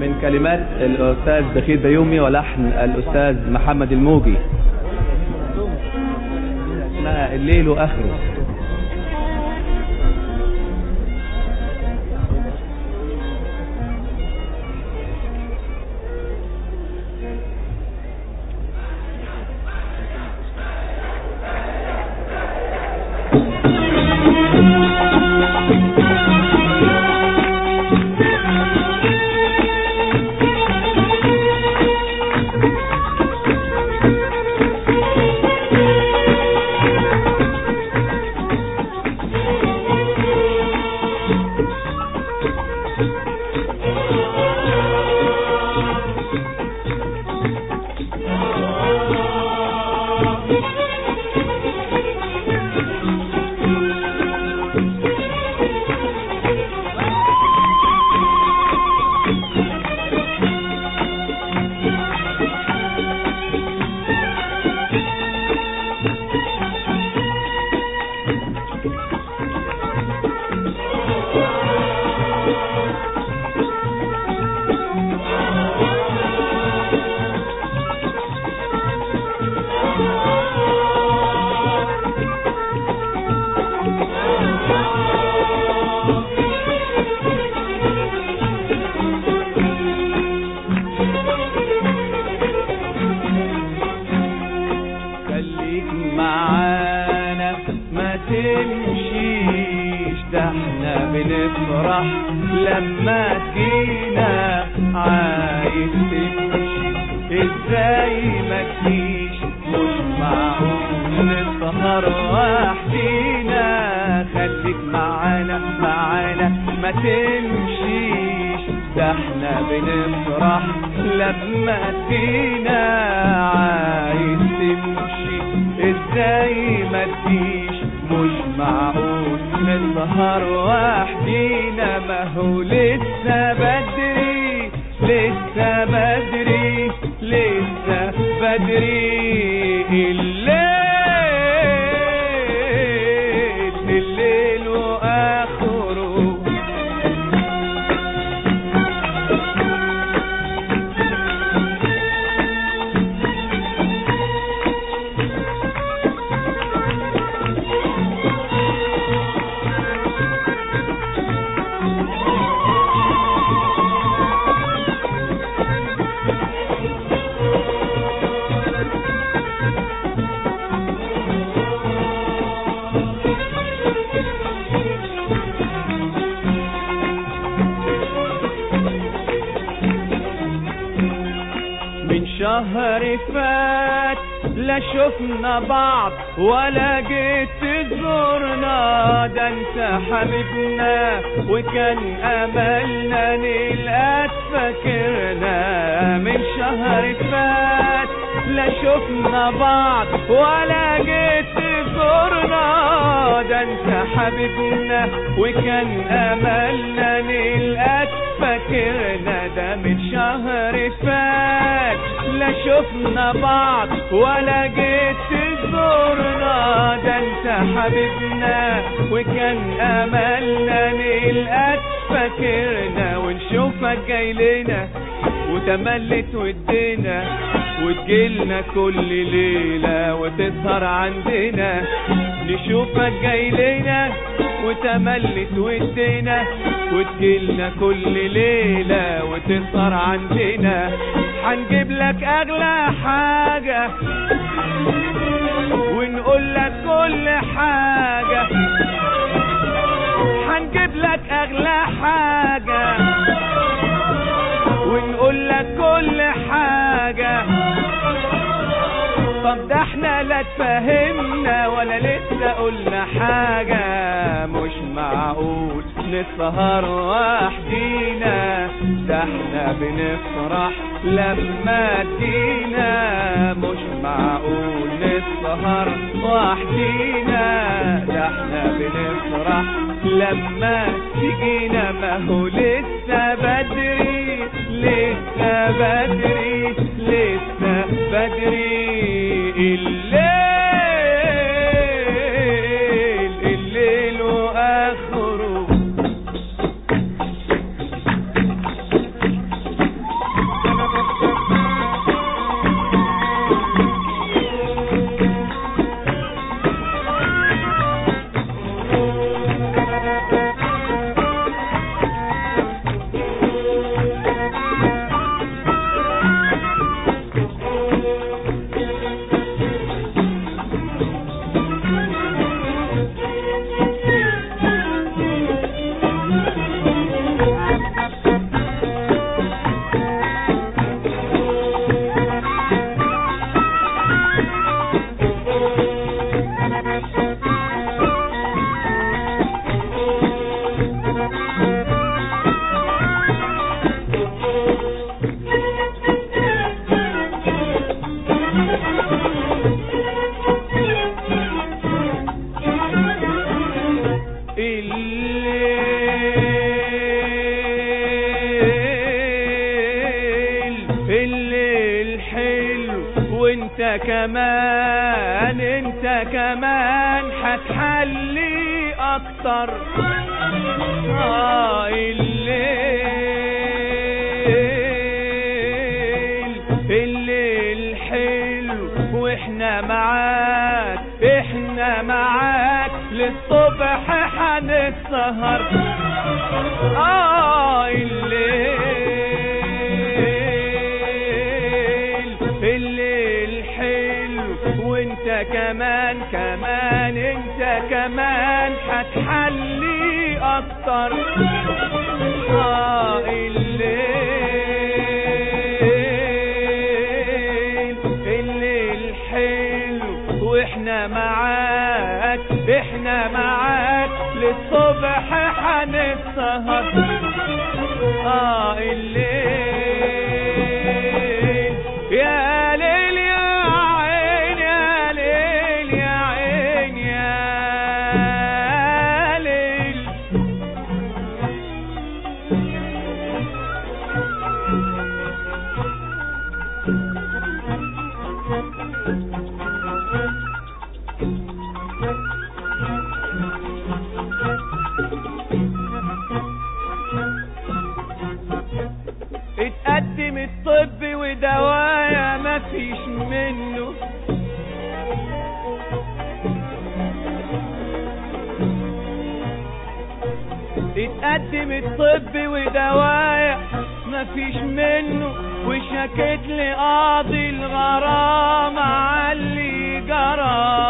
من كلمات الأستاذ بخير بيومي ولحن الأستاذ محمد الموجي. اسمها الليل وآخره. إزاي ما تجيش مش معقول نسهر وحدينا خليك معانا معانا ما تمشيش ده إحنا بنفرح لما تجينا عايز تمشي إزاي ما تجيش؟ مش معقول نسهر وحدينا ما هو لسه بدري لسه بدري. بدري شهر فات لا شفنا بعض ولا جيت تزورنا ده انت حبيبنا وكان أملنا نلقاك فاكرنا من شهر فات. لا شفنا بعض ولا جيت تزورنا ده انت حبيبنا وكان أملنا نلقاك فاكرنا ده من شهر فات. لا شفنا بعض ولا جيت تزورنا ده انت حبيبنا وكان أملنا نلقاك فاكرنا ونشوفك جاي لنا وتملت ودينا وتجيلنا كل ليلة وتسهر عندنا. نشوفك جاي لنا وتملت ودينا وتجيلنا كل ليلة وتسهر عندنا. هنجيب لك أغلى حاجة ونقول لك كل حاجة. هنجيب لك أغلى حاجة ونقول لك كل حاجة. طب ده إحنا لا تفهمنا ولا لسه قلنا حاجة. معقول نسهر وحدينا ده إحنا بنفرح لما تجينا مش معقول نسهر وحدينا ده إحنا بنفرح لما تجينا ما هو لسه بدري لسه بدري لسه بدري. الليل وانت كمان أنت كمان هتحلي أكتر. آه الليل الليل حلو وإحنا معاك إحنا معاك. للصبح هنسهر آه الليل كمان هتحلي أكتر. آه الليل الليل حلو وإحنا معاك إحنا معاك. للصبح هنسهر اتقدم الطب ودوايا مفيش منه. اتقدم الطب ودوايا مفيش منه. وشكيت لقاضي الغرام علي جرى.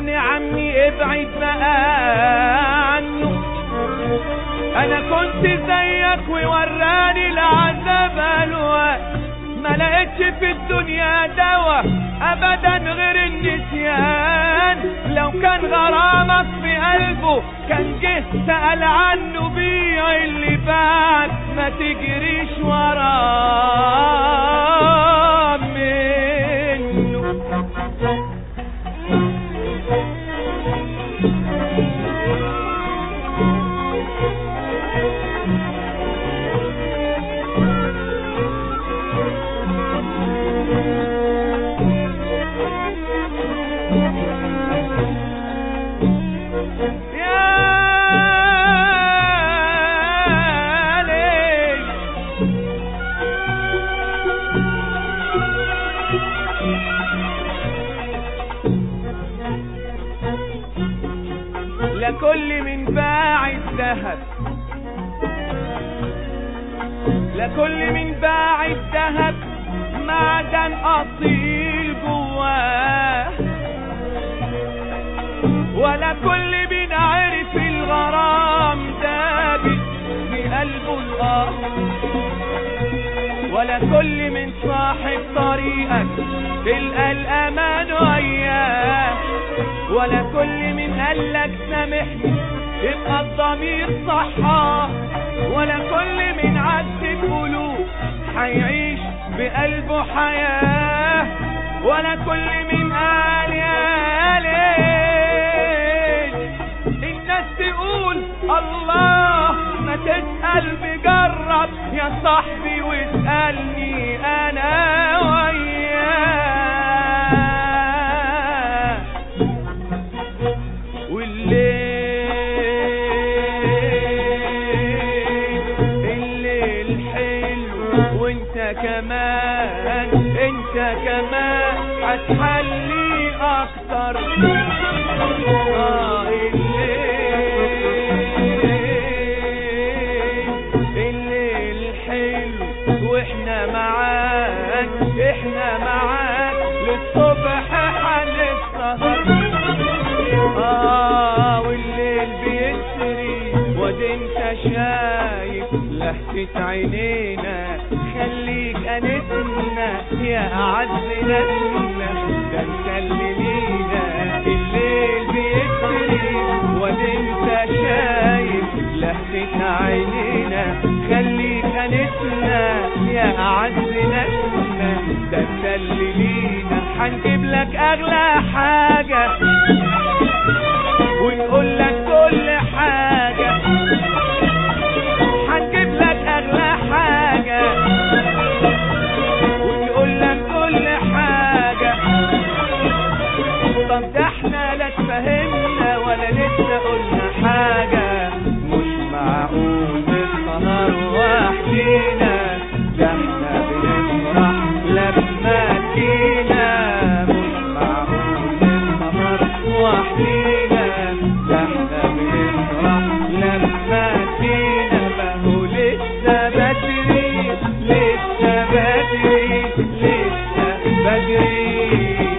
ابن عمي ابعد بقى عنه أنا كنت زيك ووراني العذاب الوان ما لقيتش في الدنيا دوا ابدا غير النسيان. لو كان غرامك في قلبه كان جه سأل عنه بيع اللي بعد ما تجريش وراه. لكل من باع الذهب. لكل من باع الذهب معدن أصيل جواه. ولا كل من عرف الغرام دابت في قلبه الاه ولا كل من صاحب طريقك تلقى الامان وياه. ولا كل من قالك سامحني. يبقى الضمير صحاه ولا كل من عذب قلوب هيعيش بقلبه حياة. ولا كل من قال يا ليل الناس تقول الله ما تسأل بجرب يا صاحبي واسألني أنا. كمان انت كمان هتحلي أكتر. آه الليل الليل حلو وإحنا معاك إحنا معاك للصبح آه والليل أنت شايف لهفة عينينا خليك أنتنا يا أعز ناسنا ده انت اللي لينا الليل بيكفي وانت شايف لهفة عينينا. خليك أنتنا يا أعز ناسنا ده انت اللي لينا هنجيب لك أغلى حاجة. بدري لسه بدري.